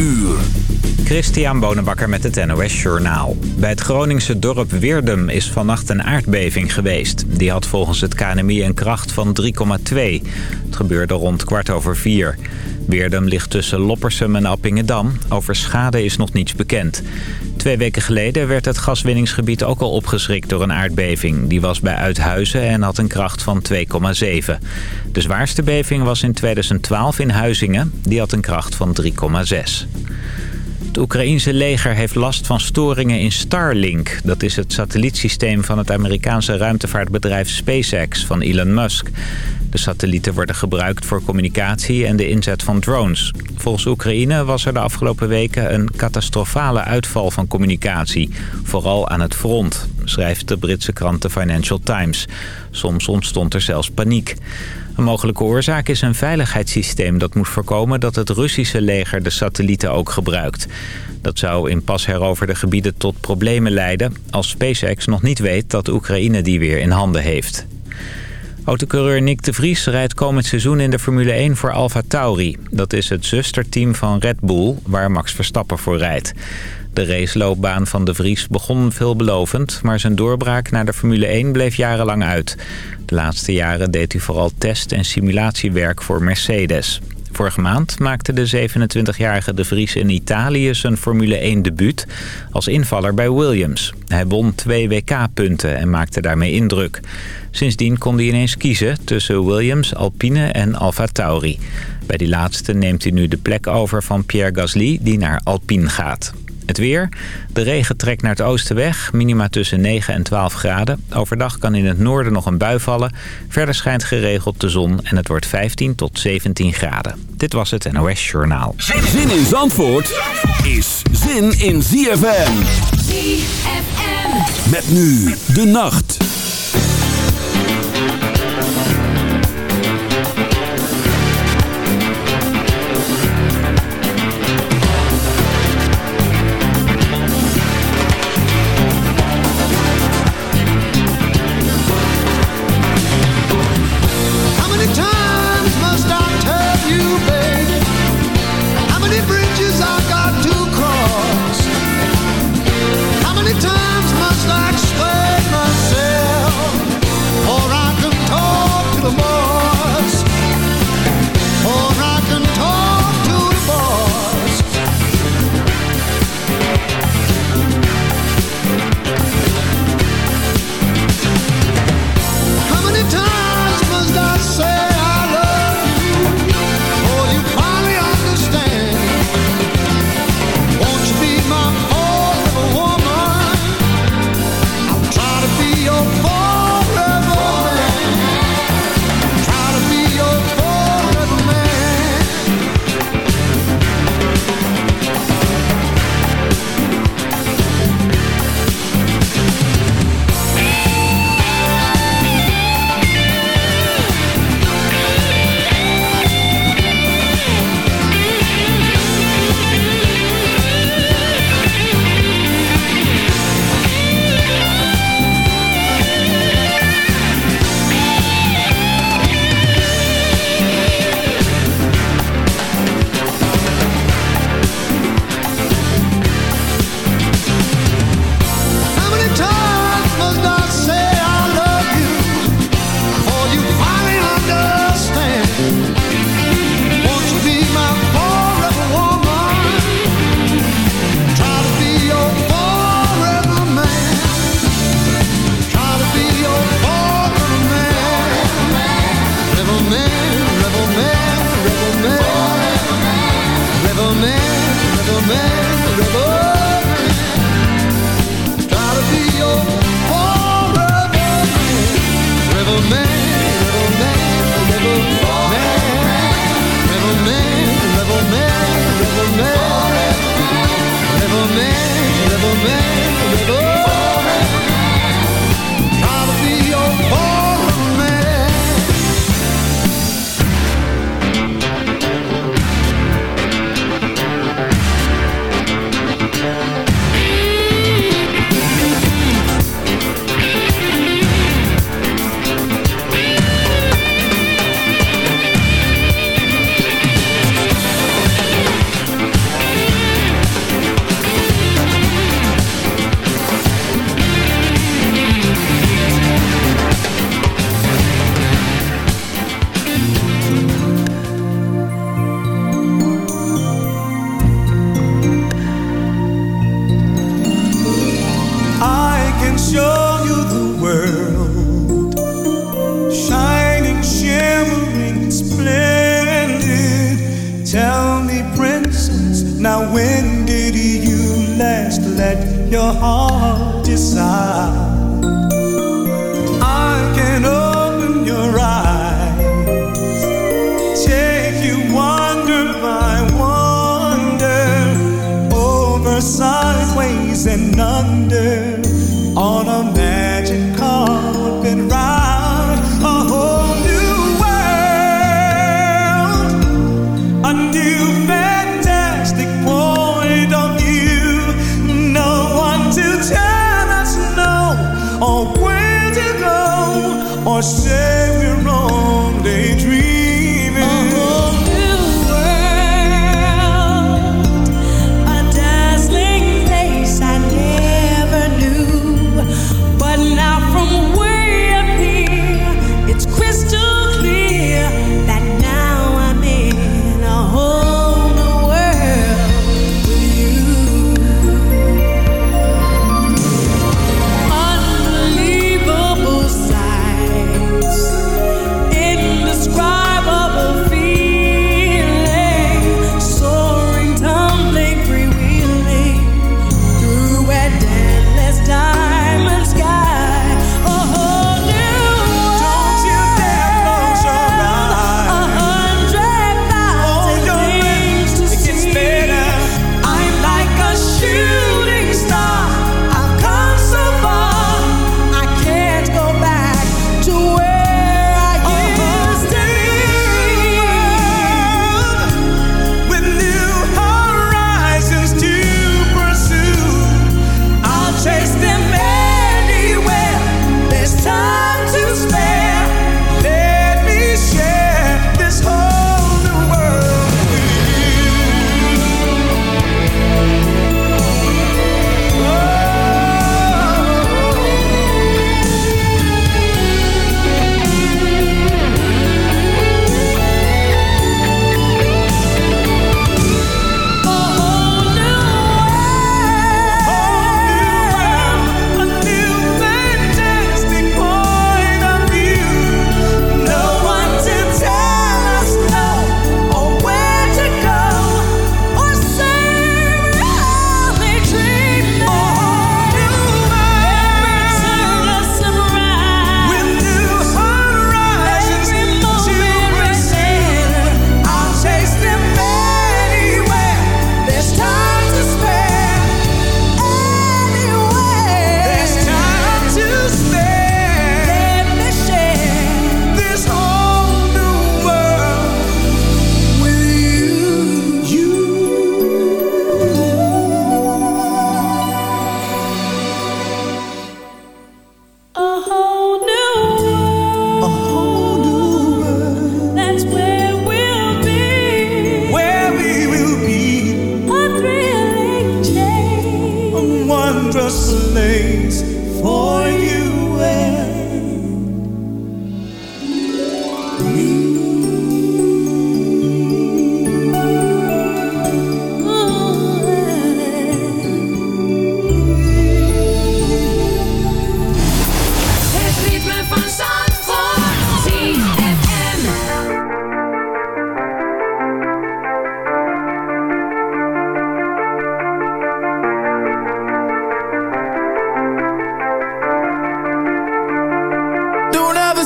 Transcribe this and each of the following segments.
uur. Christian Bonenbakker met het NOS Journaal. Bij het Groningse dorp Weerdum is vannacht een aardbeving geweest. Die had volgens het KNMI een kracht van 3,2. Het gebeurde rond kwart over vier. Weerdum ligt tussen Loppersum en Appingedam. Over schade is nog niets bekend. Twee weken geleden werd het gaswinningsgebied ook al opgeschrikt door een aardbeving. Die was bij Uithuizen en had een kracht van 2,7. De zwaarste beving was in 2012 in Huizingen. Die had een kracht van 3,6. Het Oekraïense leger heeft last van storingen in Starlink. Dat is het satellietsysteem van het Amerikaanse ruimtevaartbedrijf SpaceX van Elon Musk. De satellieten worden gebruikt voor communicatie en de inzet van drones. Volgens Oekraïne was er de afgelopen weken een catastrofale uitval van communicatie. Vooral aan het front, schrijft de Britse krant The Financial Times. Soms ontstond er zelfs paniek. Een mogelijke oorzaak is een veiligheidssysteem dat moet voorkomen dat het Russische leger de satellieten ook gebruikt. Dat zou in pas heroverde gebieden tot problemen leiden als SpaceX nog niet weet dat Oekraïne die weer in handen heeft. Autocoureur Nick de Vries rijdt komend seizoen in de Formule 1 voor Alfa Tauri. Dat is het zusterteam van Red Bull, waar Max Verstappen voor rijdt. De raceloopbaan van de Vries begon veelbelovend... maar zijn doorbraak naar de Formule 1 bleef jarenlang uit. De laatste jaren deed hij vooral test- en simulatiewerk voor Mercedes. Vorige maand maakte de 27-jarige De Vries in Italië zijn Formule 1 debuut als invaller bij Williams. Hij won twee WK-punten en maakte daarmee indruk. Sindsdien kon hij ineens kiezen tussen Williams, Alpine en Alfa Tauri. Bij die laatste neemt hij nu de plek over van Pierre Gasly die naar Alpine gaat. Het weer. De regen trekt naar het oosten weg. Minima tussen 9 en 12 graden. Overdag kan in het noorden nog een bui vallen. Verder schijnt geregeld de zon en het wordt 15 tot 17 graden. Dit was het NOS Journaal. Zin in Zandvoort is zin in ZFM. ZFM. Met nu de nacht.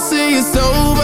say it's over.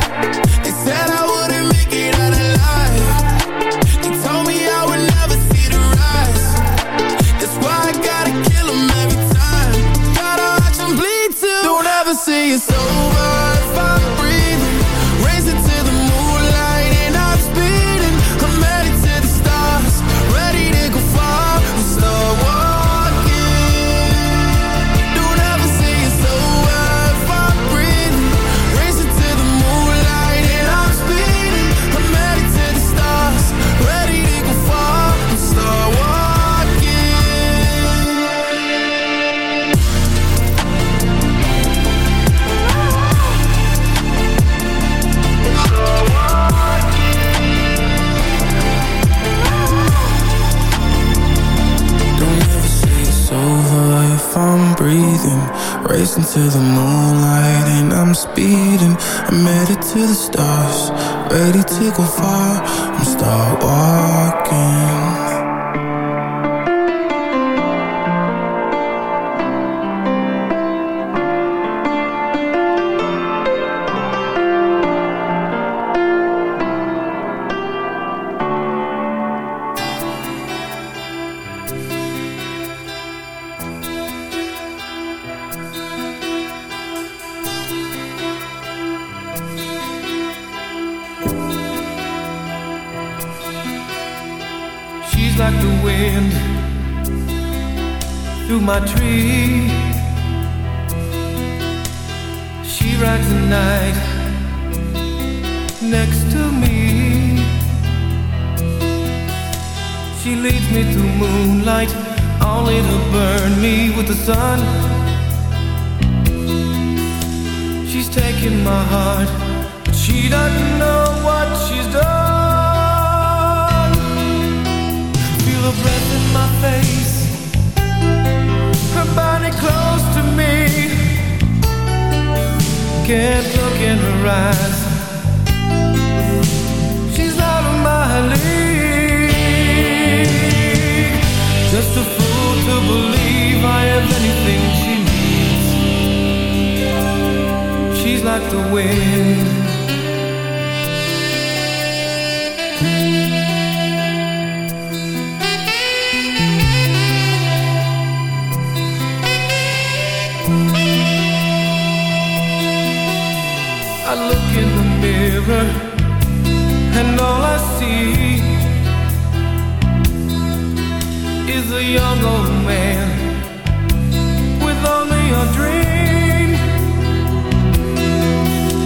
My heart, but she doesn't know what she's done. Feel her breath in my face, her body close to me. Can't look in her eyes. Like the wind. I look in the mirror and all I see is a young old man with only a dream.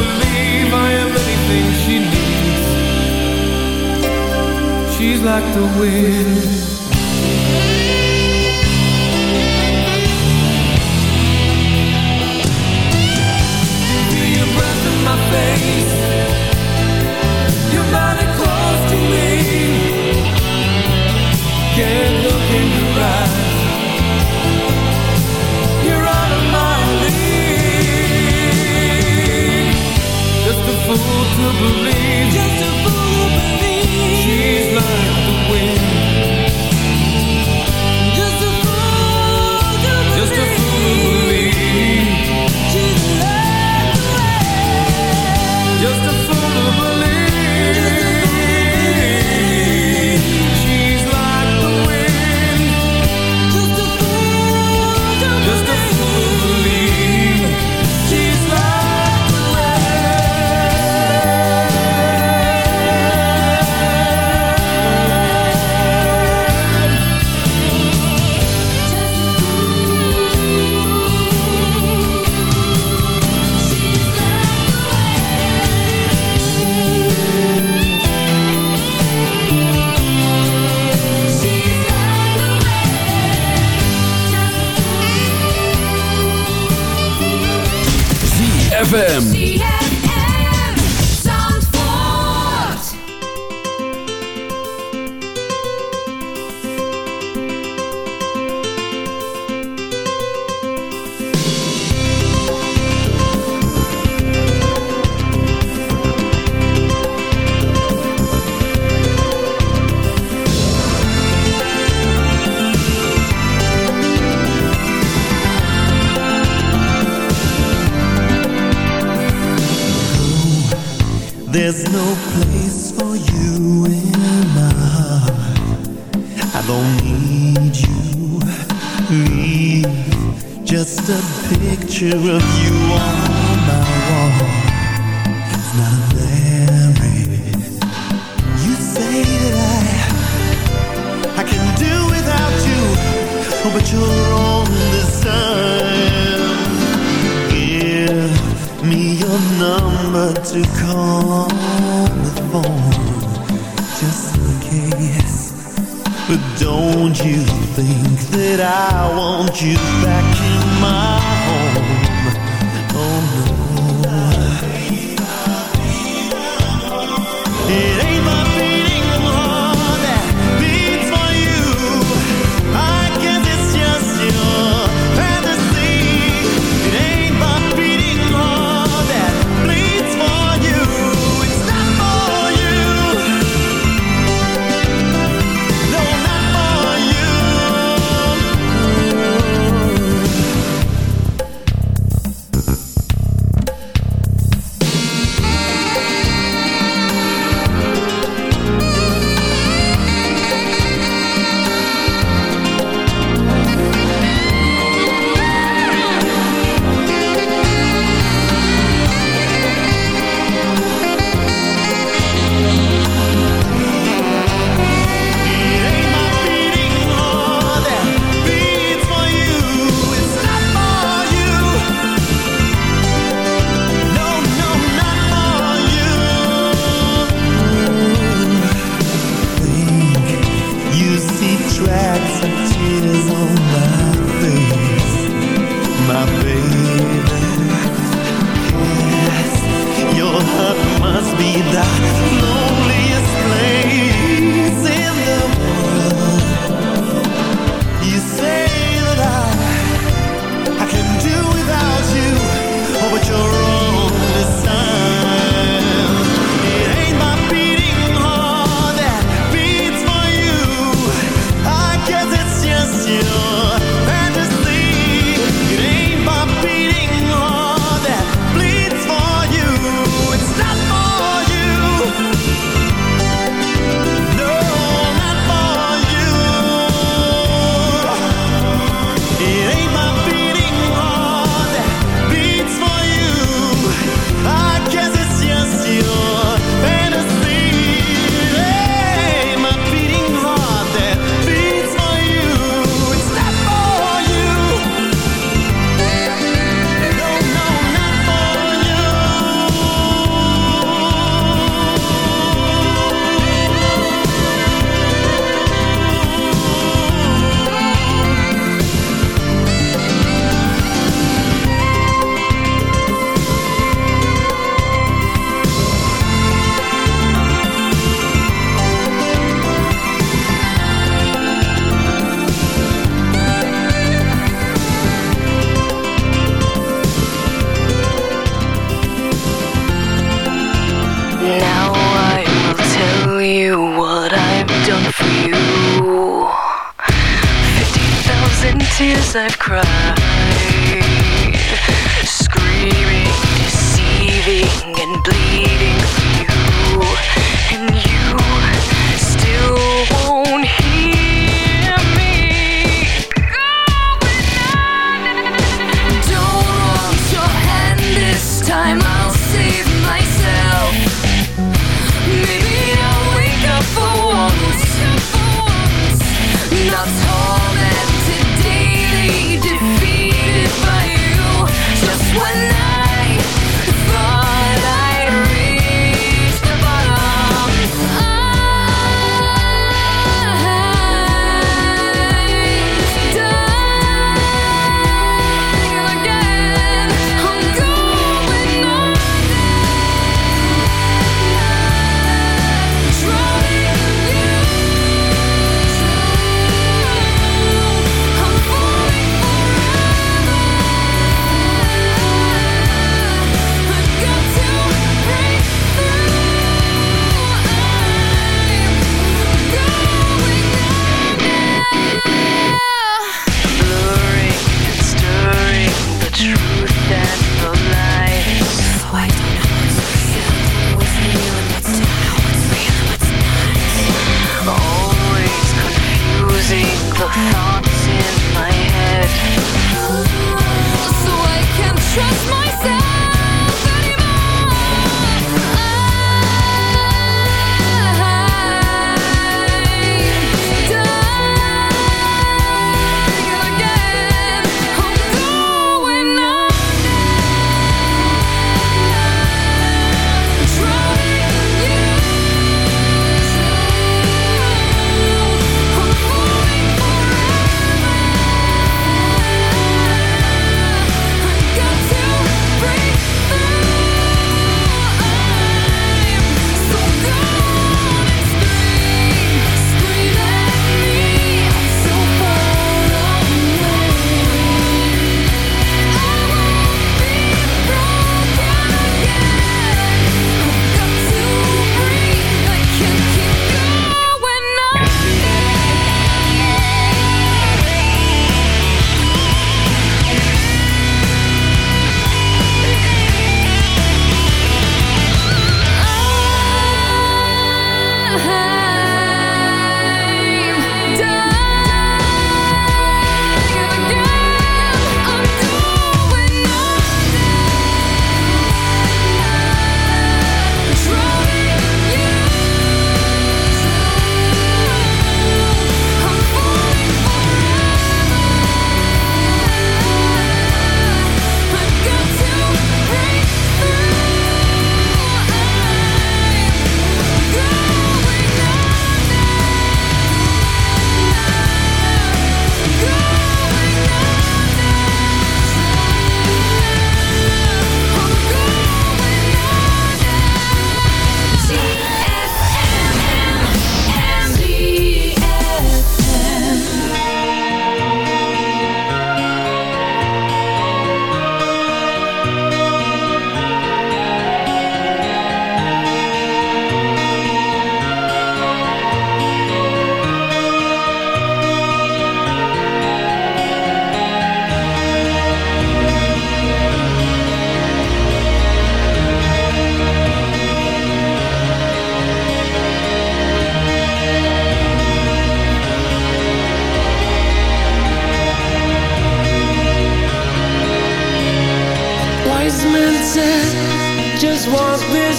Believe I am anything she needs. She's like the wind. Feel your breath in my face. Believe. Just ZFM. Just a picture of you on my wall. It's not hilarious You say that I I can do without you. Oh, but you're on this time Give me your number to call on the phone. Just in case. But don't you think that I want you back? mind.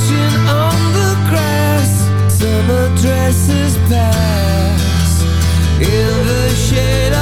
Crouching on the grass Summer dresses pass In the shade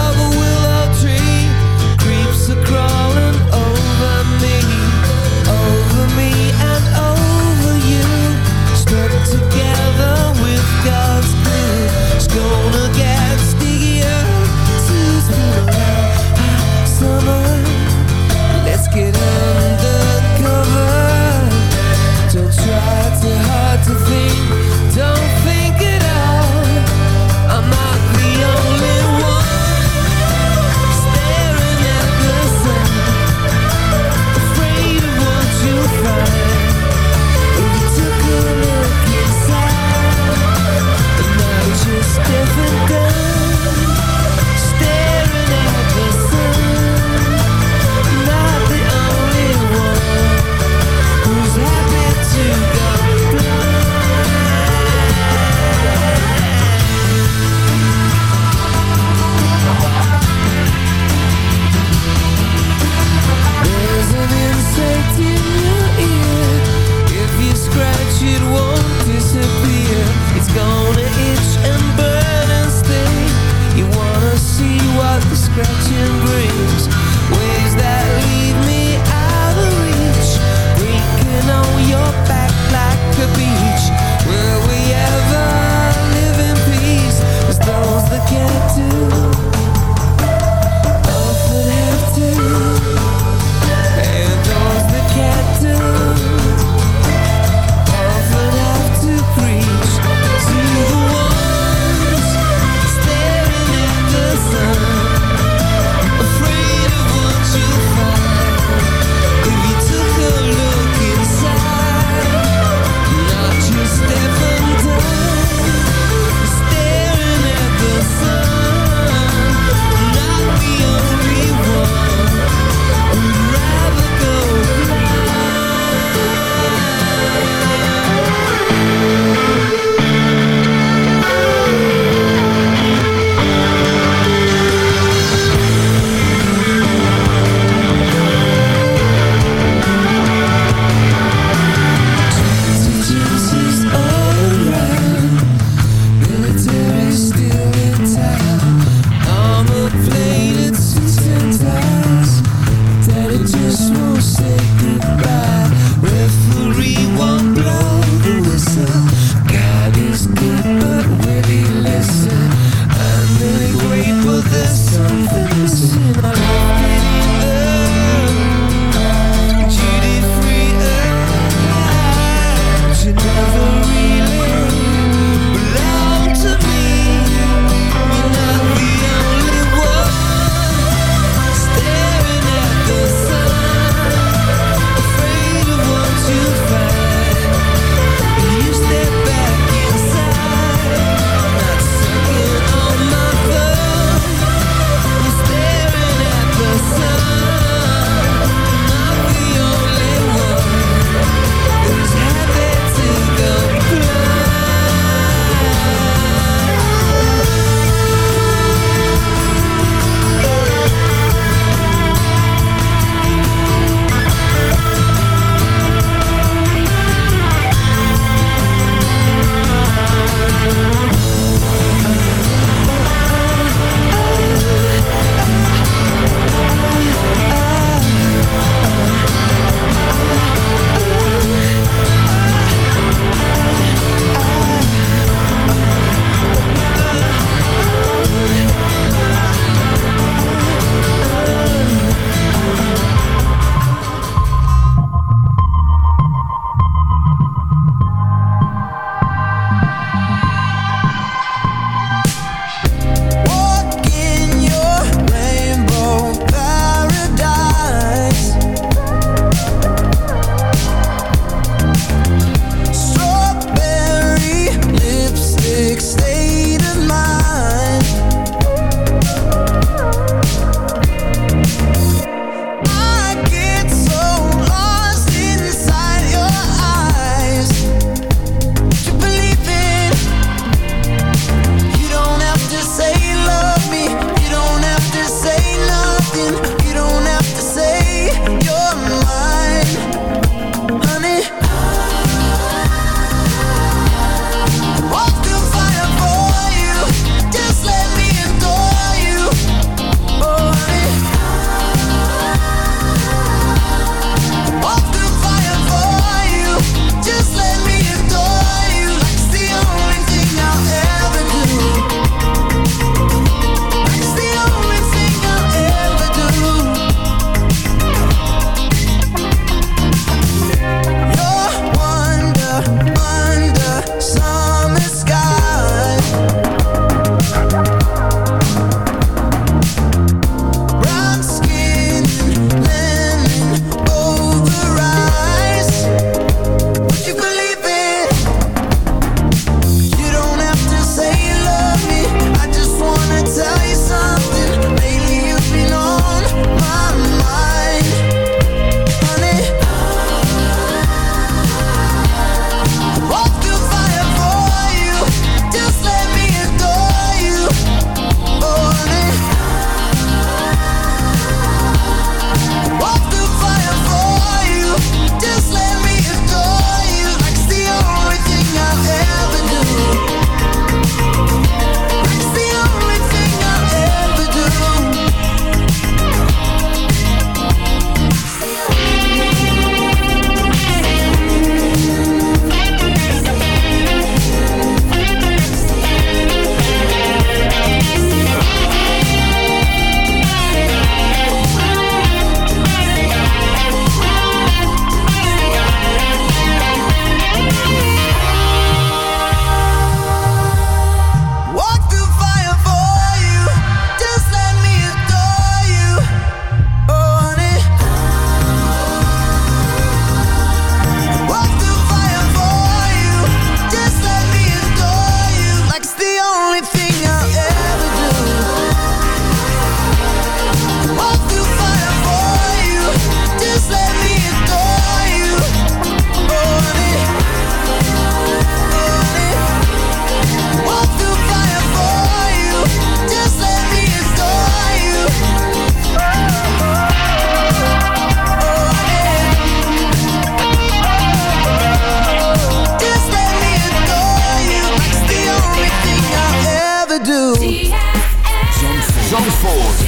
Four.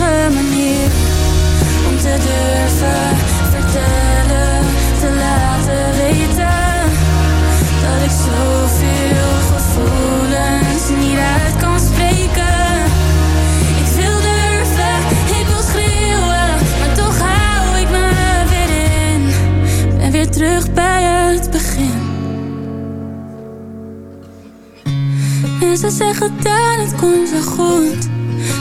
Enige manier om te durven vertellen, te laten weten. Dat ik zoveel gevoelens niet uit kan spreken. Ik wil durven, ik wil schreeuwen, maar toch hou ik me in. Ben weer terug bij het begin. Mensen zeggen dat het komt wel goed,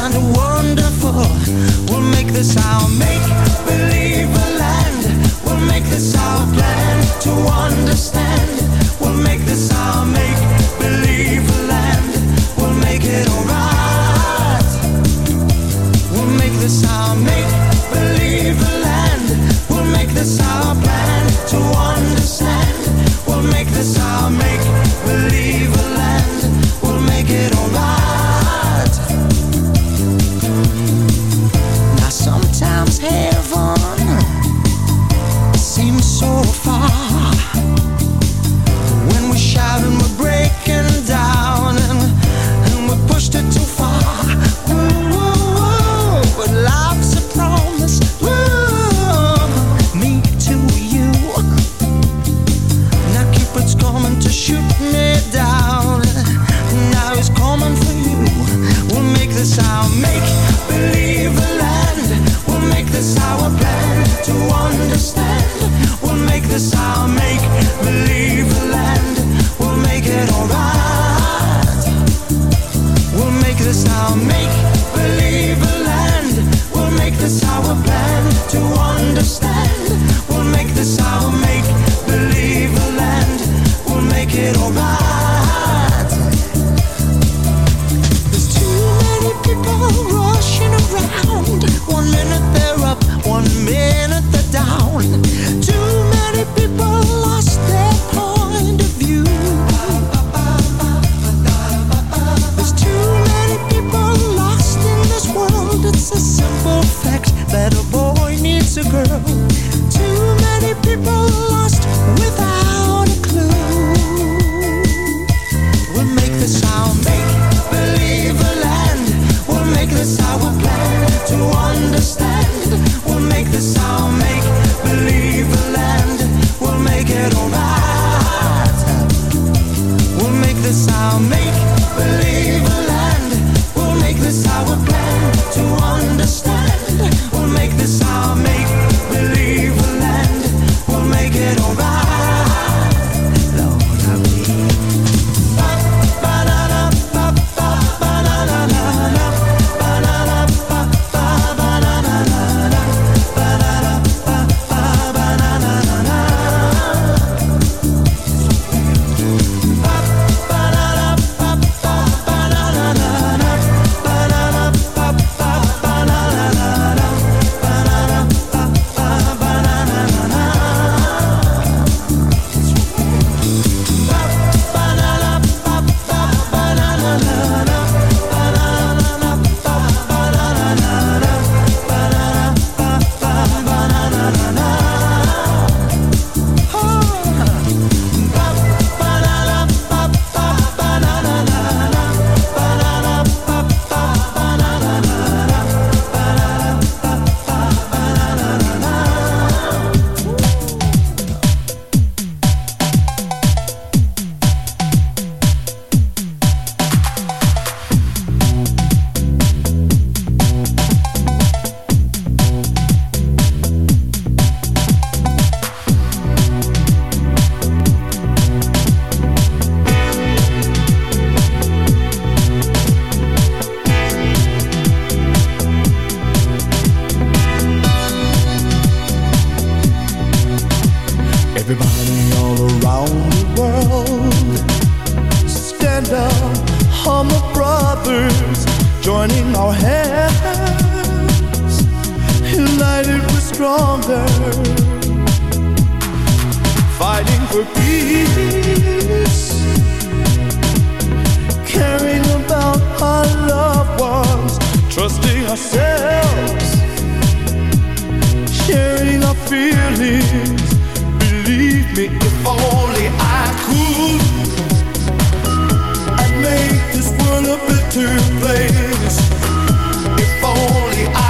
sound wonderful. We'll make the sound. World. Stand up, humble brothers, joining our hands. United we're stronger. Fighting for peace. Caring about our loved ones. Trusting ourselves. Sharing our feelings. Believe me, if only I could, I'd make this world a better place. If only I